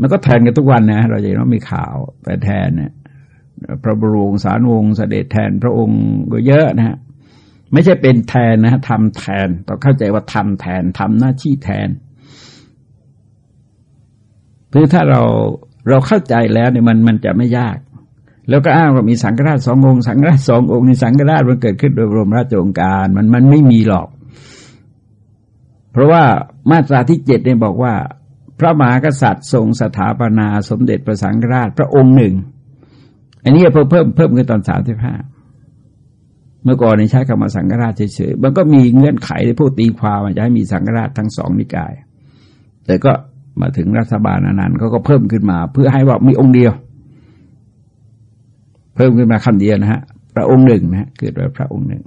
มันก็แทนกันทุกวันนะเราจะเห็นว่ามีข่าวแต่แทนเนี่ยพระบรมสารวงศ์เสด็จแทนพระองค์ก็เยอะนะฮะ ไม่ใช่เป็นแทนนะทำแทนต้องเข้าใจว่าทำแทนทำหน้าที่แทนคือถ้าเราเราเข้าใจแล้วเนี่ยมันมันจะไม่ยาก แล้วก็อ้างว่ามีสังฆราชสององค์สังฆราชสององค์ในสังฆราชมันเกิดขึ้นโดยบรมราชองการมันมันไม่มีหรอก เพราะว่ามาตราที่เจ็ดเนี่ยบอกว่า พระมหากษัตริย์ทรงสถาปนาสมเด็จพระสังฆราชพระองค์หนึ่ง อันนี้เพิ่มเพิ่มเพิ่มขึ้นตอนสามสิบห้า เมื่อก่อนในใช้คำว่าสังฆราชเฉยๆมันก็มีเงื่อนไขในผู้ตีความจะให้มีสังฆราชทั้งสองนิกาย แต่ก็มาถึงรัฐบาลนั้นเขาก็เพิ่มขึ้นมา เพื่อให้ว่ามีองค์เดียว เพิ่มขึ้นมาคำเดียวนะฮะพระองค์หนึ่งนะฮะเกิดโดยพระองค์หนึ่ง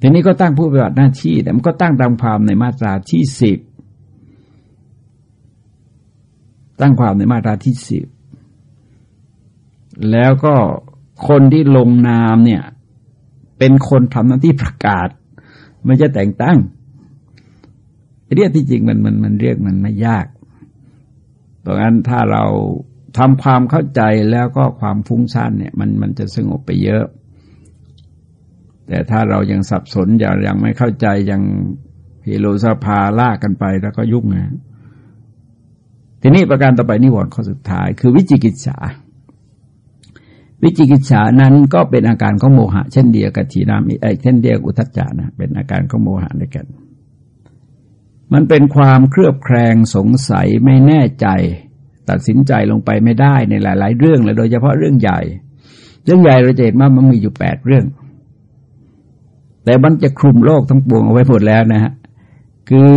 ทีนี้ก็ตั้งผู้ปฏิบัติหน้าที่แต่มันก็ตั้งตามความในมาตราที่สิบตั้งความในมาตราที่สิบแล้วก็ คนที่ลงนามเนี่ย เป็นคนทำหน้าที่ประกาศ ไม่ใช่แต่งตั้ง เรียกที่จริงมันมันมันเรียกมันไม่ยากเพราะงั้นถ้าเราทำความเข้าใจแล้วก็ความฟุ้งซ่านเนี่ย มันมันจะสงบไปเยอะ แต่ถ้าเรายังสับสนยังยังไม่เข้าใจยังเฮโลสภาลากกันไปแล้วก็ยุ่งนะทีนี้ประการต่อไปนิวรณ์ข้อสุดท้าย คือวิจิกิจฉา วิจิกิจฉานั้นก็เป็นอาการของโมหะ เช่นเดียวกับทีนามิไอเช่นเดียวอุทัจจานะ เป็นอาการของโมหะด้วยกัน มันเป็นความเครือบแคลงสงสัยไม่แน่ใจ ตัดสินใจลงไปไม่ได้ในหลาย ๆ เรื่องเลยโดยเฉพาะเรื่องใหญ่ เรื่องใหญ่เราจะเห็นว่ามันมีอยู่แปดเรื่อง แต่มันจะคลุมโลกทั้งปวงเอาไว้หมดแล้วนะฮะคือ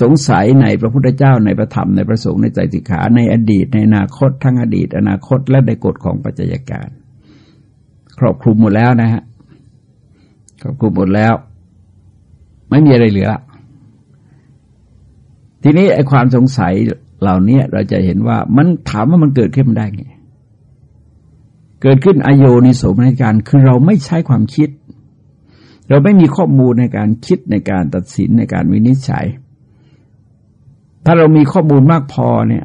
สงสัยในพระพุทธเจ้าในพระธรรมในพระสงฆ์ในใจสิขาในอดีตในอนาคตทั้งอดีต อนาคตและในกฎของปัจจัยการ ครอบคลุมหมดแล้วนะฮะครอบคลุมหมดแล้ว ไม่มีอะไรเหลือ ทีนี้ไอ้ความสงสัยเหล่านี้เราจะเห็นว่ามันถามว่ามันเกิดขึ้นมาได้ไงเกิดขึ้นอโยนิโสมนการคือเราไม่ใช้ความคิด เราไม่มีข้อมูลในการคิดในการตัดสินในการวินิจฉัย ถ้าเรามีข้อมูลมากพอเนี่ย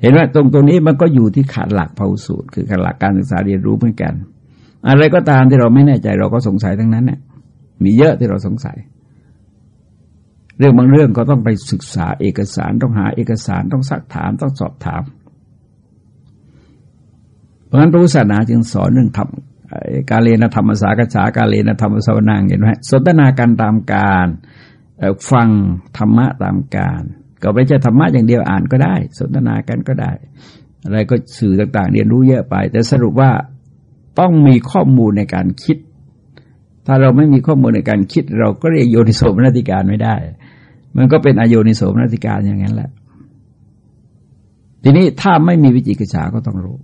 เห็นว่าตรงตรงนี้มันก็อยู่ที่ขาดหลักภาสูตร คือขาดหลักการศึกษาเรียนรู้เหมือนกัน อะไรก็ตามที่เราไม่แน่ใจเราก็สงสัยทั้งนั้นเนี่ยมีเยอะที่เราสงสัย เรื่องบางเรื่องก็ต้องไปศึกษาเอกสารต้องหาเอกสารต้องซักถามต้องสอบถาม เพราะฉะนั้นพระพุทธศาสนาจึงสอนเรื่องธรรมการเรียนธรรมศากษาการเรียนธรรมสวนังเห็นไหมสนทนาการตามการ ฟังธรรมะตามการ ก็ไม่ใช่ธรรมะอย่างเดียวอ่านก็ได้ สนทนากันก็ได้ อะไรก็สื่อต่างๆ เรียนรู้เยอะไป แต่สรุปว่าต้องมีข้อมูลในการคิด ถ้าเราไม่มีข้อมูลในการคิด เราก็เรียกโยนิโสมนติการไม่ได้ มันก็เป็นอโยนิโสมนติการอย่างนั้นแหละ ทีนี้ถ้าไม่มีวิจิกิจฉาก็ต้องรู้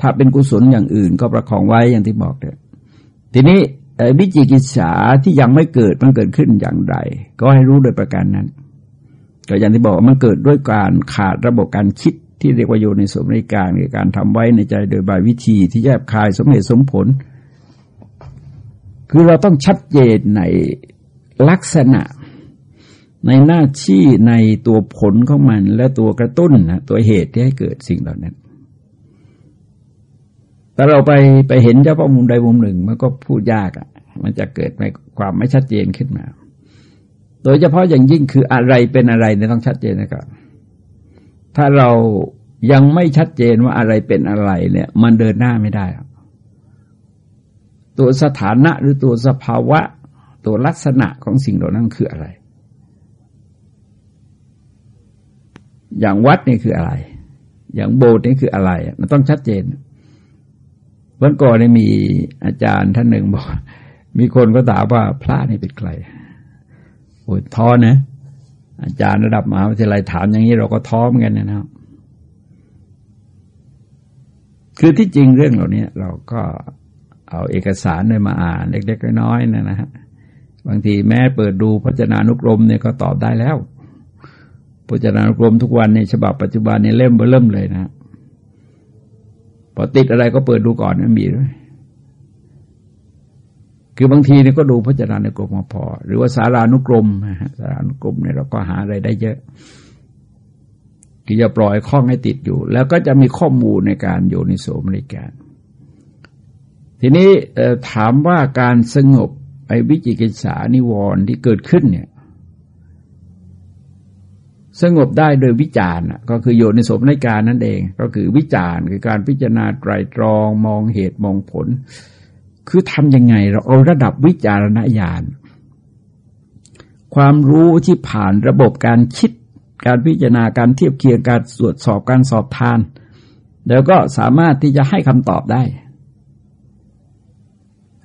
ถ้าเป็นกุศลอย่างอื่นก็ประคองไว้อย่างที่บอกเลยทีนี้ วิจิกิจฉาที่ยังไม่เกิดมันเกิดขึ้นอย่างไร ก็ให้รู้โดยประการนั้น ก็อย่างที่บอกมันเกิดด้วยการขาดระบบการคิดที่เรียกว่าโยในสมในการในการทำไว้ในใจโดยบายวิธีที่แยบคายสมเหตุสมผล คือเราต้องชัดเจนในลักษณะ ในหน้าที่ในตัวผลของมันและตัวกระตุ้นนะตัวเหตุที่ให้เกิดสิ่งเหล่านั้น แต่เราไปไปเห็นเฉพาะมุมใดมุมหนึ่ง มันก็พูดยากอะ่ะ มันจะเกิดความไม่ชัดเจนขึ้นมา โดยเฉพาะอย่างยิ่งคืออะไรเป็นอะไรเนี่ยต้องชัดเจนนะครับถ้าเรายังไม่ชัดเจนว่าอะไรเป็นอะไรเนี่ย มันเดินหน้าไม่ได้ ตัวสถานะหรือตัวสภาวะ ตัวลักษณะของสิ่งเหล่านั้นคืออะไร อย่างวัดนี่คืออะไร อย่างโบสถ์นี่คืออะไร มันต้องชัดเจน วันก่อนนี่มีอาจารย์ท่านหนึ่งบอก มีคนก็ถามว่าพระนี่เป็นใครโอ้ยท้อนะอาจารย์ระดับมหาวิทยาลัยถามอย่างนี้เราก็ท้อเหมือนกันนะครับคือที่จริงเรื่องเหล่านี้เราก็เอาเอกสารเนี่ยมาอ่านเล็กๆน้อยๆนะนะฮะบางทีแม้เปิดดูพจนานุกรมเนี่ยก็ตอบได้แล้วพจนานุกรมทุกวันในฉบับปัจจุบันเนี่ยเล่มเบอร์เริ่มเลยนะ พอติดอะไรก็เปิดดูก่อนมันมีด้วยคือบางทีเนี่ยก็ดูพจนานุกรมมาพอ หรือว่าสารานุกรมสารานุกรมเนี่ยเราก็หาอะไรได้เยอะคือจะปล่อยข้องให้ติดอยู่ แล้วก็จะมีข้อมูลในการโยนิโสมริการ ทีนี้ถามว่าการสงบไอ้วิจิกิจสานิวรณ์ที่เกิดขึ้นเนี่ย สงบได้โดยวิจารณ์ก็คือโยนิโสมริการนั่นเอง ก็คือวิจารณ์คือการพิจารณาไตรตรองมองเหตุมองผล คือทำยังไงเราเอาระดับวิจารณญาณความรู้ที่ผ่านระบบการคิด การพิจารณาการเทียบเคียงการตรวจสอบการสอบทาน แล้วก็สามารถที่จะให้คำตอบได้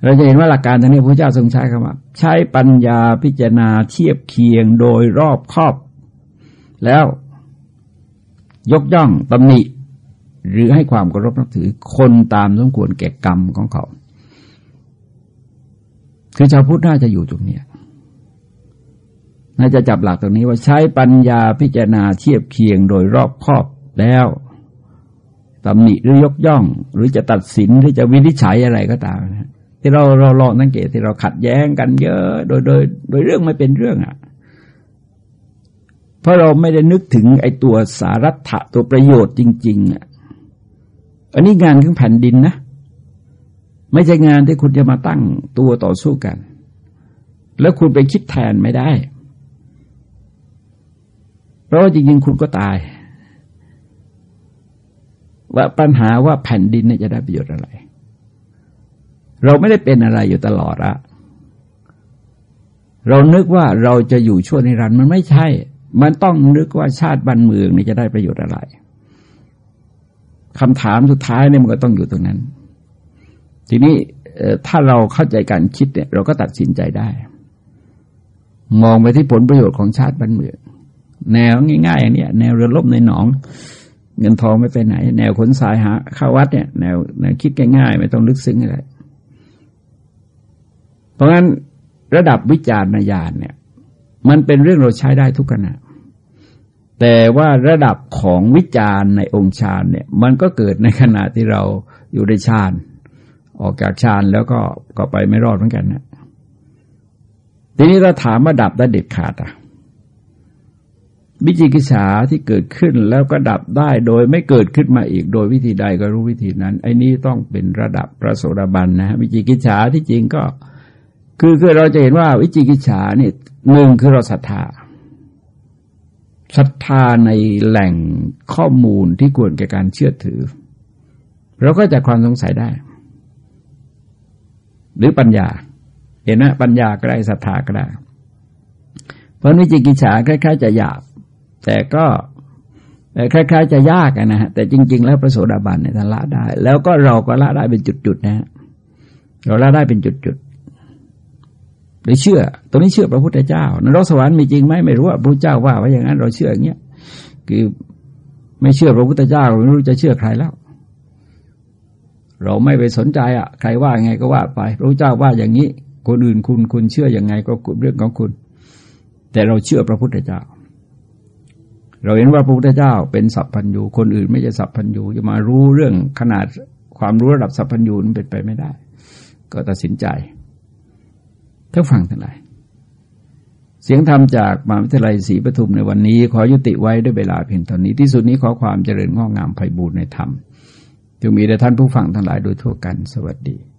เราจะเห็นว่าหลักการทางนี้พระเจ้าทรงใช้คำว่า ใช้ปัญญาพิจารณาเทียบเคียงโดยรอบครอบ แล้วยกย่องตำหนิ หรือให้ความเคารพนับถือคนตามสมควรแก่กรรมของเขา คือชาวพุทธน่าจะอยู่ตรงนี้น่าจะจับหลักตรงนี้ว่าใช้ปัญญาพิจารณาเทียบเคียงโดยรอบครอบแล้วตำหนิหรือยกย่อง หรือจะตัดสินหรือจะวินิจฉัยอะไรก็ตามนะที่เราเราลองสังเกตที่เราขัดแย้งกันเยอะ โดยโดย โดยเรื่องไม่เป็นเรื่องอะ เพราะเราไม่ได้นึกถึงไอ้ตัวสารัตถะตัวประโยชน์จริงๆอะอันนี้งานของแผ่นดินนะ ไม่ใช่งานที่คุณจะมาตั้งตัวต่อสู้กัน แล้วคุณไปคิดแทนไม่ได้ เพราะว่าจริงๆ คุณก็ตาย ว่าปัญหาว่าแผ่นดินเนี่ยจะได้ประโยชน์อะไร เราไม่ได้เป็นอะไรอยู่ตลอดอะเรานึกว่าเราจะอยู่ชั่วนิรันดร์มันไม่ใช่ มันต้องนึกว่าชาติบ้านเมืองนี่จะได้ประโยชน์อะไรคำถามสุดท้ายเนี่ยมันก็ต้องอยู่ตรงนั้น ทีนี้ถ้าเราเข้าใจการคิดเนี่ย เราก็ตัดสินใจได้ มองไปที่ผลประโยชน์ของชาติบ้านเมือง แนวง่ายๆอย่างนี้แนวเรือลบในหนอง เงินทองไม่ไปไหน แนวขนสายหาข้าวัดเนี่ยแนวแนวคิดง่ายๆ ไม่ต้องลึกซึ้งอะไร เพราะงั้นระดับวิจารณญาณเนี่ย มันเป็นเรื่องเราใช้ได้ทุกขณะ แต่ว่าระดับของวิจารณ์ในองค์ฌานเนี่ย มันก็เกิดในขณะที่เราอยู่ในฌานออกจากฌานแล้วก็ก็ไปไม่รอดเหมือนกันนะทีนี้เราถามมาดับได้เด็ดขาดอะวิจิกิจฉาที่เกิดขึ้นแล้วก็ดับได้โดยไม่เกิดขึ้นมาอีก โดยวิธีใดก็รู้วิธีนั้น ไอ้นี้ต้องเป็นระดับพระโสดาบันนะวิจิกิจฉาที่จริงก็ คือคือเราจะเห็นว่าวิจิกิจฉาเนี่ยหนึ่งคือเราศรัทธา ศรัทธาในแหล่งข้อมูลที่ควรแก่การเชื่อถือ เราก็จะความสงสัยได้ หรือปัญญา เห็นไหมปัญญาก็ได้ศรัทธาก็ได้ เพราะวิจิกิจฉาคล้ายๆจะหยาบ แต่ก็คล้ายๆจะยากนะฮะแต่จริง ๆ แล้วพระโสดาบันเนี่ยท่านละได้ แล้วก็เราก็ละได้เป็นจุดๆนะฮะเราละได้เป็นจุดๆ หรือเชื่อ ตรงนี้เชื่อพระพุทธเจ้านรกสวรรค์มีจริงไหมไม่รู้ว่าพระเจ้าว่าว่าอย่างนั้น เราเชื่ออย่างเงี้ยคือไม่เชื่อพระพุทธเจ้าไม่รู้จะเชื่อใครแล้ว เราไม่ไปสนใจอะ ใครว่าไงก็ว่าไปพระเจ้าว่าอย่างนี้ คนอื่นคุณคุณเชื่ออยังไงก็เรื่องของคุณ แต่เราเชื่อพระพุทธเจ้า เราเห็นว่าพระพุทธเจ้าเป็นสัพพัญญูคนอื่นไม่ใช่สัพพัญญูจะมารู้เรื่องขนาดความรู้ระดับสัพพัญญูนั้นเป็นไปไม่ได้ ก็ตัดสินใจ ท่านฟังทั้งหลาย เสียงธรรมจากมหาวิทยาลัยศรีปทุมในวันนี้ ขอยุติไว้ด้วยเวลาเพียงเท่านี้ที่สุดนี้ขอความเจริญงอกงามไพบูรณ์ในธรรมจงมีแด่ท่านผู้ฟังทั้งหลายโดยทั่วกันสวัสดี